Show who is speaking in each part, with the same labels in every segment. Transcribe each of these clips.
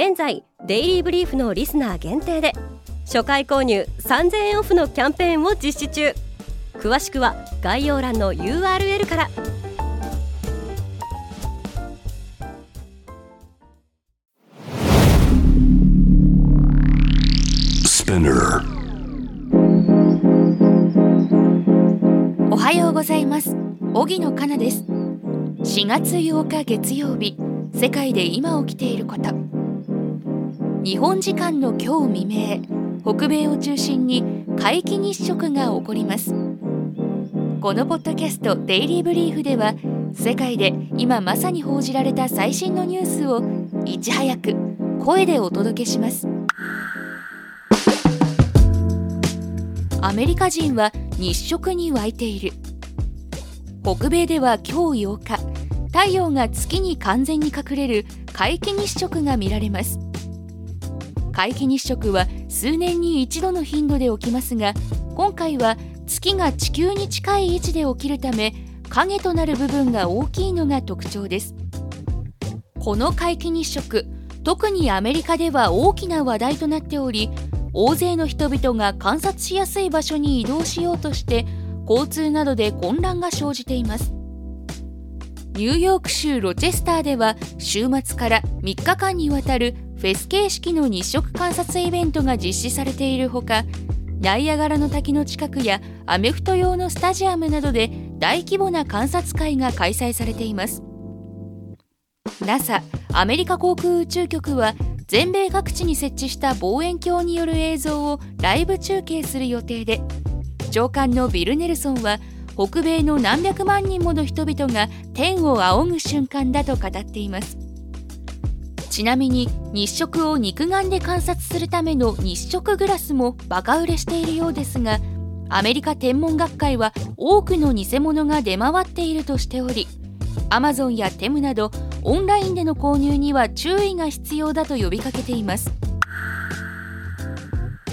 Speaker 1: 現在デイリーブリーフのリスナー限定で初回購入3000円オフのキャンペーンを実施中。詳しくは概要欄の URL から。
Speaker 2: おはようございます。荻野かなです。4月8日月曜日世界で今起きていること日本時間の今日未明北米を中心に皆既日食が起こります。このポッドキャスト「デイリー・ブリーフ」では世界で今まさに報じられた最新のニュースをいち早く声でお届けします。アメリカ人は日食に沸いている。北米では今日8日太陽が月に完全に隠れる皆既日食が見られます。皆既日食は数年に一度の頻度で起きますが今回は月が地球に近い位置で起きるため影となる部分が大きいのが特徴です。この皆既日食特にアメリカでは大きな話題となっており大勢の人々が観察しやすい場所に移動しようとして交通などで混乱が生じています。ニューヨーク州ロチェスターでは週末から3日間にわたるフェス形式の日食観察イベントが実施されているほかナイアガラの滝の近くやアメフト用のスタジアムなどで大規模な観察会が開催されています。NASA アメリカ航空宇宙局は全米各地に設置した望遠鏡による映像をライブ中継する予定で長官のビル・ネルソンは北米の何百万人もの人々が天を仰ぐ瞬間だと語っています。ちなみに日食を肉眼で観察するための日食グラスもバカ売れしているようですがアメリカ天文学会は多くの偽物が出回っているとしておりアマゾンやテムなどオンラインでの購入には注意が必要だと呼びかけています。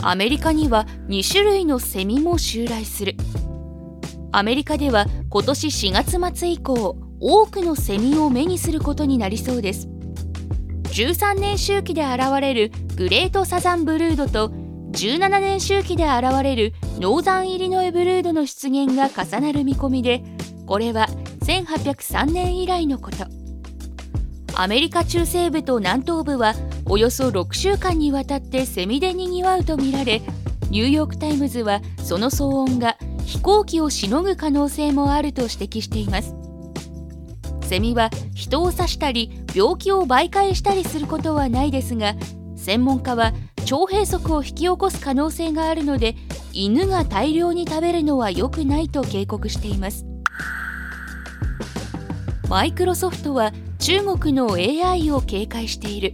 Speaker 2: アメリカには2種類のセミも襲来する。アメリカでは今年4月末以降多くのセミを目にすることになりそうです。13年周期で現れるグレートサザンブルードと17年周期で現れるノーザンイリノイブルードの出現が重なる見込みでこれは1803年以来のこと。アメリカ中西部と南東部はおよそ6週間にわたってセミでにぎわうとみられニューヨーク・タイムズはその騒音が飛行機をしのぐ可能性もあると指摘しています。セミは人を刺したり病気を媒介したりすることはないですが専門家は腸閉塞を引き起こす可能性があるので犬が大量に食べるのは良くないと警告しています。マイクロソフトは中国の AI を警戒している。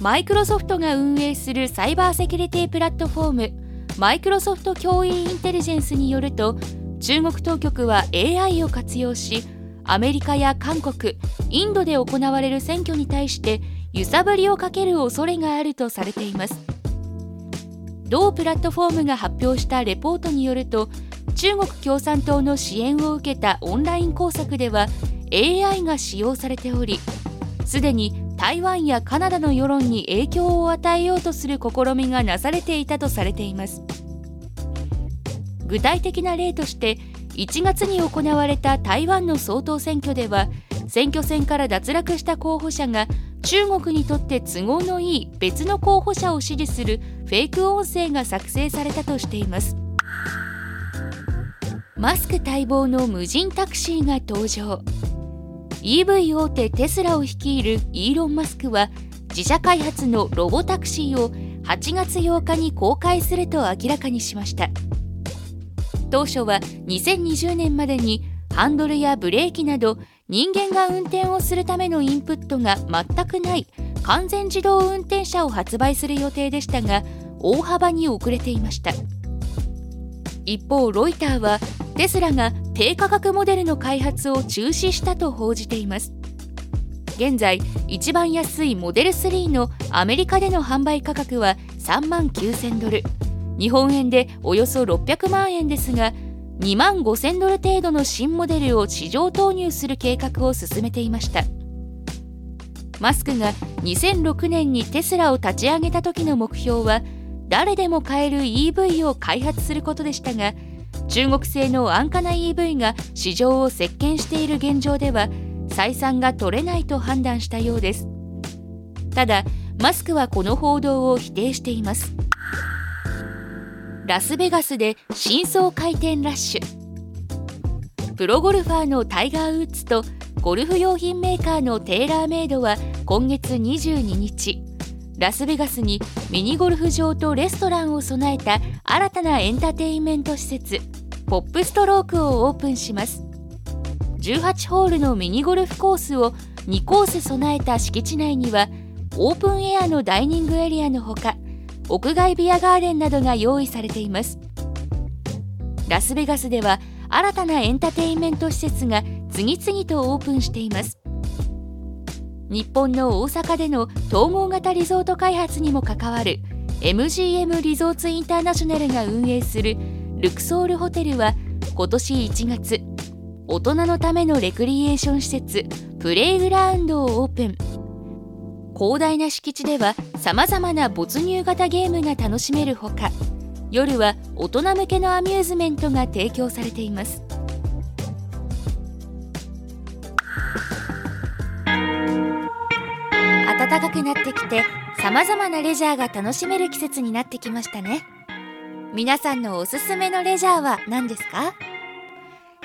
Speaker 2: マイクロソフトが運営するサイバーセキュリティプラットフォームマイクロソフト教員インテリジェンスによると中国当局は AI を活用しアメリカや韓国インドで行われる選挙に対して揺さぶりをかける恐れがあるとされています。同プラットフォームが発表したレポートによると中国共産党の支援を受けたオンライン工作では AI が使用されておりすでに台湾やカナダの世論に影響を与えようとする試みがなされていたとされています。具体的な例として1月に行われた台湾の総統選挙では選挙戦から脱落した候補者が中国にとって都合のいい別の候補者を支持するフェイク音声が作成されたとしています。マスク待望の無人タクシーが登場。EV 大手テスラを率いるイーロン・マスクは自社開発のロボタクシーを8月8日に公開すると明らかにしました。当初は2020年までにハンドルやブレーキなど人間が運転をするためのインプットが全くない完全自動運転車を発売する予定でしたが大幅に遅れていました。一方ロイターはテスラが低価格モデルの開発を中止したと報じています。現在一番安いモデル3のアメリカでの販売価格は3万9000ドル。日本円でおよそ600万円ですが2万5000ドル程度の新モデルを市場投入する計画を進めていました。マスクが2006年にテスラを立ち上げた時の目標は誰でも買える EV を開発することでしたが中国製の安価な EV が市場を席巻している現状では採算が取れないと判断したようです。ただマスクはこの報道を否定しています。ラスベガスで真相回転ラッシュ。プロゴルファーのタイガー・ウッズとゴルフ用品メーカーのテーラーメイドは今月22日。ラスベガスにミニゴルフ場とレストランを備えた新たなエンターテインメント施設ポップストロークをオープンします。18ホールのミニゴルフコースを2コース備えた敷地内にはオープンエアのダイニングエリアのほか屋外ビアガーデンなどが用意されています。ラスベガスでは新たなエンターテインメント施設が次々とオープンしています。日本の大阪での統合型リゾート開発にも関わる MGM リゾーツインターナショナルが運営するルクソールホテルは今年1月大人のためのレクリエーション施設プレイグラウンドをオープン。広大な敷地ではさまざまな没入型ゲームが楽しめるほか夜は大人向けのアミューズメントが提供されています。暖かくなってきてさまざまなレジャーが楽しめる季節になってきましたね。皆さんのおすすめのレジャーは何ですか？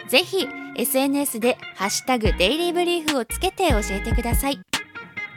Speaker 2: ぜひ SNS で「ハッシュタグデイリーブリーフ」をつけて教えてください。